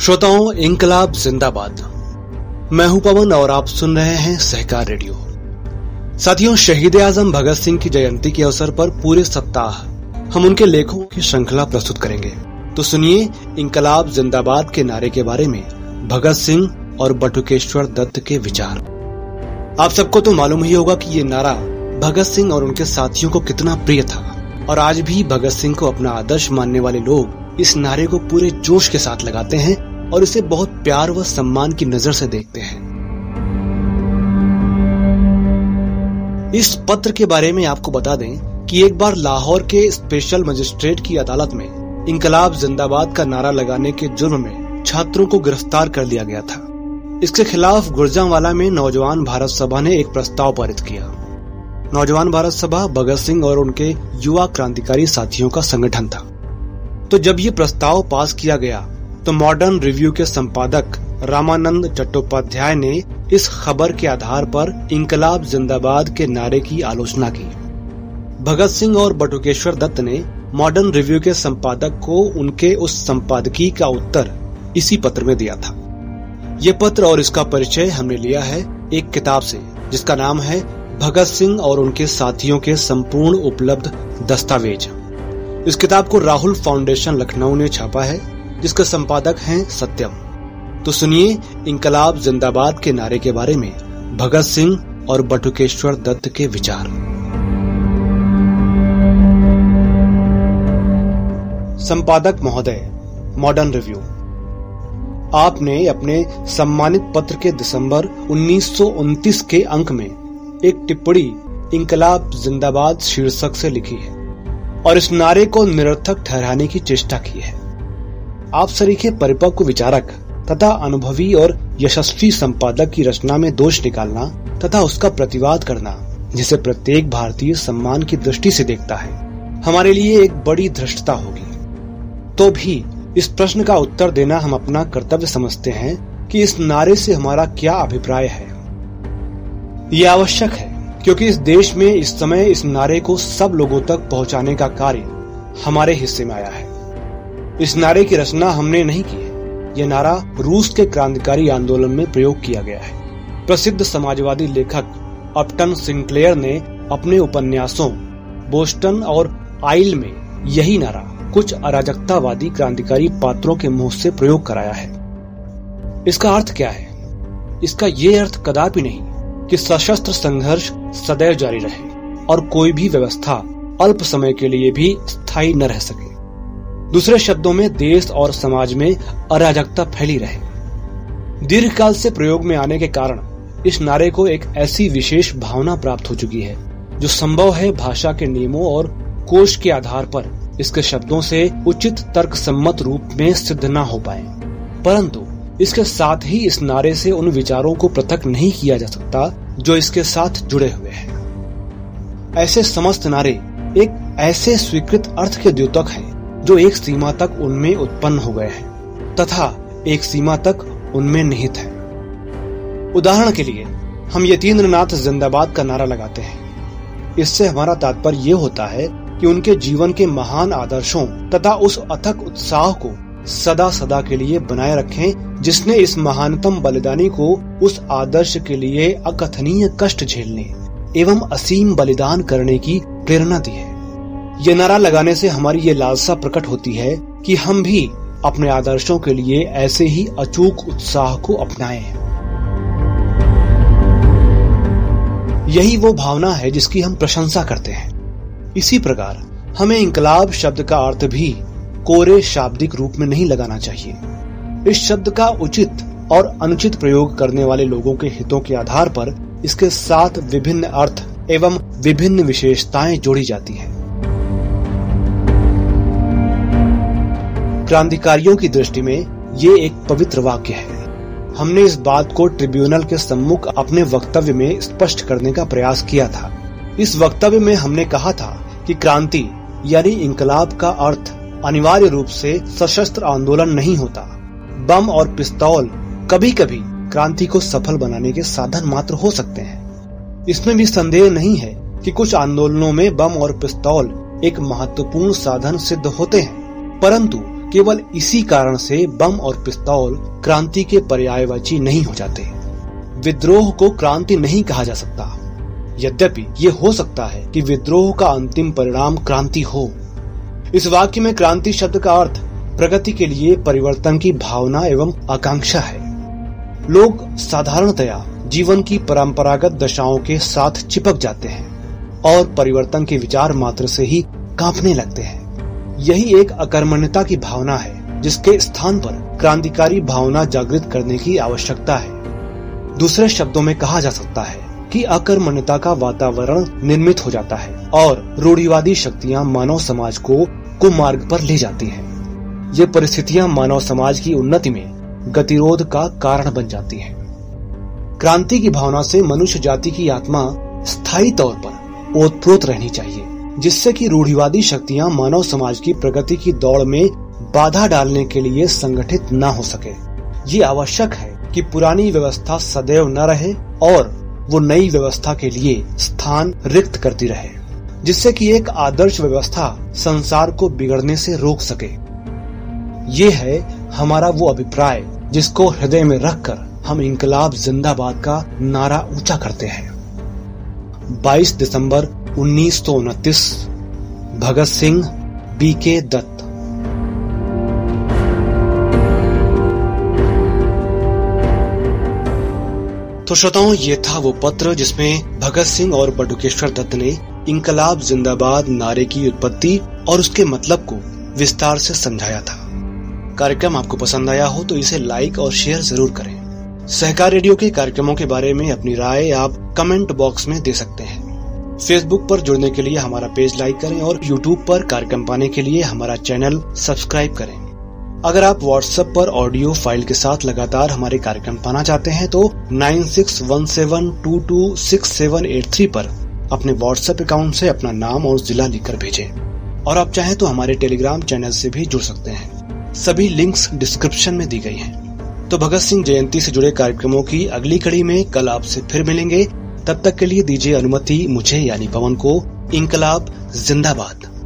श्रोताओं इंकलाब जिंदाबाद। मैं हूँ पवन और आप सुन रहे हैं सहकार रेडियो। साथियों, शहीद आज़म भगत सिंह की जयंती के अवसर पर पूरे सप्ताह हम उनके लेखों की श्रृंखला प्रस्तुत करेंगे। तो सुनिए इंकलाब जिंदाबाद के नारे के बारे में भगत सिंह और बटुकेश्वर दत्त के विचार। आप सबको तो मालूम ही होगा कि ये नारा भगत सिंह और उनके साथियों को कितना प्रिय था। और आज भी भगत सिंह को अपना आदर्श मानने वाले लोग इस नारे को पूरे जोश के साथ लगाते हैं और इसे बहुत प्यार व सम्मान की नज़र से देखते हैं। इस पत्र के बारे में आपको बता दें कि एक बार लाहौर के स्पेशल मजिस्ट्रेट की अदालत में इंकलाब जिंदाबाद का नारा लगाने के जुर्म में छात्रों को गिरफ़्तार कर लिया गया था। इसके खिलाफ गुरजावाला में नौजवान भारत सभा ने एक प्रस्ताव पारित किया। नौजवान भारत सभा भगत सिंह और उनके युवा क्रांतिकारी साथियों का संगठन था। तो जब ये प्रस्ताव पास किया गया तो मॉडर्न रिव्यू के संपादक रामानंद चट्टोपाध्याय ने इस खबर के आधार पर इंकलाब जिंदाबाद के नारे की आलोचना की। भगत सिंह और बटुकेश्वर दत्त ने मॉडर्न रिव्यू के संपादक को उनके उस संपादकीय का उत्तर इसी पत्र में दिया था। ये पत्र और इसका परिचय हमने लिया है एक किताब से, जिसका नाम है भगत सिंह और उनके साथियों के संपूर्ण उपलब्ध दस्तावेज़। इस किताब को राहुल फाउंडेशन लखनऊ ने छापा है। जिसके संपादक हैं सत्यम। तो सुनिए इंकलाब जिंदाबाद के नारे के बारे में भगत सिंह और बटुकेश्वर दत्त के विचार। संपादक महोदय, मॉडर्न रिव्यू। आपने अपने सम्मानित पत्र के दिसंबर उन्नीस के अंक में एक टिप्पणी इंकलाब जिंदाबाद शीर्षक से लिखी है और इस नारे को निरर्थक ठहराने की चेष्टा की है। आप सरीखे परिपक्व विचारक तथा अनुभवी और यशस्वी संपादक की रचना में दोष निकालना तथा उसका प्रतिवाद करना, जिसे प्रत्येक भारतीय सम्मान की दृष्टि से देखता है, हमारे लिए एक बड़ी धृष्टता होगी। तो भी इस प्रश्न का उत्तर देना हम अपना कर्तव्य समझते हैं कि इस नारे से हमारा क्या अभिप्राय है। ये आवश्यक है, क्योंकि इस देश में इस समय इस नारे को सब लोगों तक पहुँचाने का कार्य हमारे हिस्से में आया है। इस नारे की रचना हमने नहीं की है। यह नारा रूस के क्रांतिकारी आंदोलन में प्रयोग किया गया है। प्रसिद्ध समाजवादी लेखक अपटन सिंक्लेयर ने अपने उपन्यासों बोस्टन और आइल में यही नारा कुछ अराजकतावादी क्रांतिकारी पात्रों के मुँह से प्रयोग कराया है। इसका अर्थ क्या है? इसका ये अर्थ कदापि नहीं कि सशस्त्र संघर्ष सदैव जारी रहे और कोई भी व्यवस्था अल्प समय के लिए भी स्थायी न रह सके। दूसरे शब्दों में देश और समाज में अराजकता फैली रहे। दीर्घकाल से प्रयोग में आने के कारण इस नारे को एक ऐसी विशेष भावना प्राप्त हो चुकी है, जो संभव है भाषा के नियमों और कोश के आधार पर इसके शब्दों से उचित तर्क सम्मत रूप में सिद्ध न हो पाए। परंतु इसके साथ ही इस नारे से उन विचारों को पृथक नहीं किया जा सकता, जो इसके साथ जुड़े हुए हैं। ऐसे समस्त नारे एक ऐसे स्वीकृत अर्थ के द्योतक हैं जो एक सीमा तक उनमें उत्पन्न हो गए हैं, तथा एक सीमा तक उनमें निहित है। उदाहरण के लिए, हम यतीन्द्रनाथ जिंदाबाद का नारा लगाते हैं। इससे हमारा तात्पर्य ये होता है कि उनके जीवन के महान आदर्शों तथा उस अथक उत्साह को सदा सदा के लिए बनाए रखें, जिसने इस महानतम बलिदानी को उस आदर्श के लिए अकथनीय कष्ट झेलने एवं असीम बलिदान करने की प्रेरणा दी है। ये नारा लगाने से हमारी ये लालसा प्रकट होती है कि हम भी अपने आदर्शों के लिए ऐसे ही अचूक उत्साह को अपनाएँ। यही वो भावना है जिसकी हम प्रशंसा करते हैं इसी प्रकार हमें इंकलाब शब्द का अर्थ भी कोरे शाब्दिक रूप में नहीं लगाना चाहिए इस शब्द का उचित और अनुचित प्रयोग करने वाले लोगों के हितों के आधार पर इसके साथ विभिन्न अर्थ एवं विभिन्न विशेषताएँ जोड़ी जाती हैं। क्रांतिकारियों की दृष्टि में ये एक पवित्र वाक्य है। हमने इस बात को ट्रिब्यूनल के सम्मुख अपने वक्तव्य में स्पष्ट करने का प्रयास किया था। इस वक्तव्य में हमने कहा था कि क्रांति, यानी इंकलाब का अर्थ, अनिवार्य रूप से सशस्त्र आंदोलन नहीं होता। बम और पिस्तौल कभी कभी क्रांति को सफल बनाने के साधन मात्र हो सकते हैं। इसमें भी संदेह नहीं है कि कुछ आंदोलनों में बम और पिस्तौल एक महत्वपूर्ण साधन सिद्ध होते हैं। परंतु केवल इसी कारण से बम और पिस्तौल क्रांति के पर्यायवाची नहीं हो जाते। विद्रोह को क्रांति नहीं कहा जा सकता। यद्यपि ये हो सकता है कि विद्रोह का अंतिम परिणाम क्रांति हो। इस वाक्य में क्रांति शब्द का अर्थ प्रगति के लिए परिवर्तन की भावना एवं आकांक्षा है। लोग साधारणतया जीवन की परंपरागत दशाओं के साथ चिपक जाते हैं और परिवर्तन के विचार मात्र से ही कांपने लगते हैं। यही एक अकर्मण्यता की भावना है, जिसके स्थान पर क्रांतिकारी भावना जागृत करने की आवश्यकता है दूसरे शब्दों में कहा जा सकता है कि अकर्मण्यता का वातावरण निर्मित हो जाता है और रूढ़िवादी शक्तियाँ मानव समाज को कुमार्ग पर ले जाती हैं। ये परिस्थितियाँ मानव समाज की उन्नति में गतिरोध का कारण बन जाती हैं। क्रांति की भावना से मनुष्य जाति की आत्मा स्थायी तौर पर ओतप्रोत रहनी चाहिए जिससे कि रूढ़िवादी शक्तियाँ मानव समाज की प्रगति की दौड़ में बाधा डालने के लिए संगठित न हो सके। ये आवश्यक है कि पुरानी व्यवस्था सदैव न रहे और वो नई व्यवस्था के लिए स्थान रिक्त करती रहे, जिससे कि एक आदर्श व्यवस्था संसार को बिगड़ने से रोक सके। ये है हमारा वो अभिप्राय जिसको हृदय में रखकर हम इनकलाब जिंदाबाद का नारा ऊँचा करते हैं। 22 दिसंबर उन्नीस सौ उनतीस, भगत सिंह बीके दत्त। तो श्रोताओं, ये था वो पत्र जिसमें भगत सिंह और बटुकेश्वर दत्त ने इनकलाब जिंदाबाद नारे की उत्पत्ति और उसके मतलब को विस्तार से समझाया था। कार्यक्रम आपको पसंद आया हो तो इसे लाइक और शेयर ज़रूर करें। सहकार रेडियो के कार्यक्रमों के बारे में अपनी राय आप कमेंट बॉक्स में दे सकते हैं। फेसबुक पर जुड़ने के लिए हमारा पेज लाइक करें और यूट्यूब पर कार्यक्रम पाने के लिए हमारा चैनल सब्सक्राइब करें। अगर आप व्हाट्सएप पर ऑडियो फ़ाइल के साथ लगातार हमारे कार्यक्रम पाना चाहते हैं तो 9617226783 पर अपने व्हाट्सएप अकाउंट से अपना नाम और जिला लिखकर भेजें। और आप चाहें तो हमारे टेलीग्राम चैनल से भी जुड़ सकते हैं। सभी लिंक्स डिस्क्रिप्शन में दी गई हैं। तो भगत सिंह जयंती से जुड़े कार्यक्रमों की अगली कड़ी में कल आपसे फिर मिलेंगे। तब तक के लिए दीजिए अनुमति मुझे यानी पवन को। इनकलाब जिंदाबाद।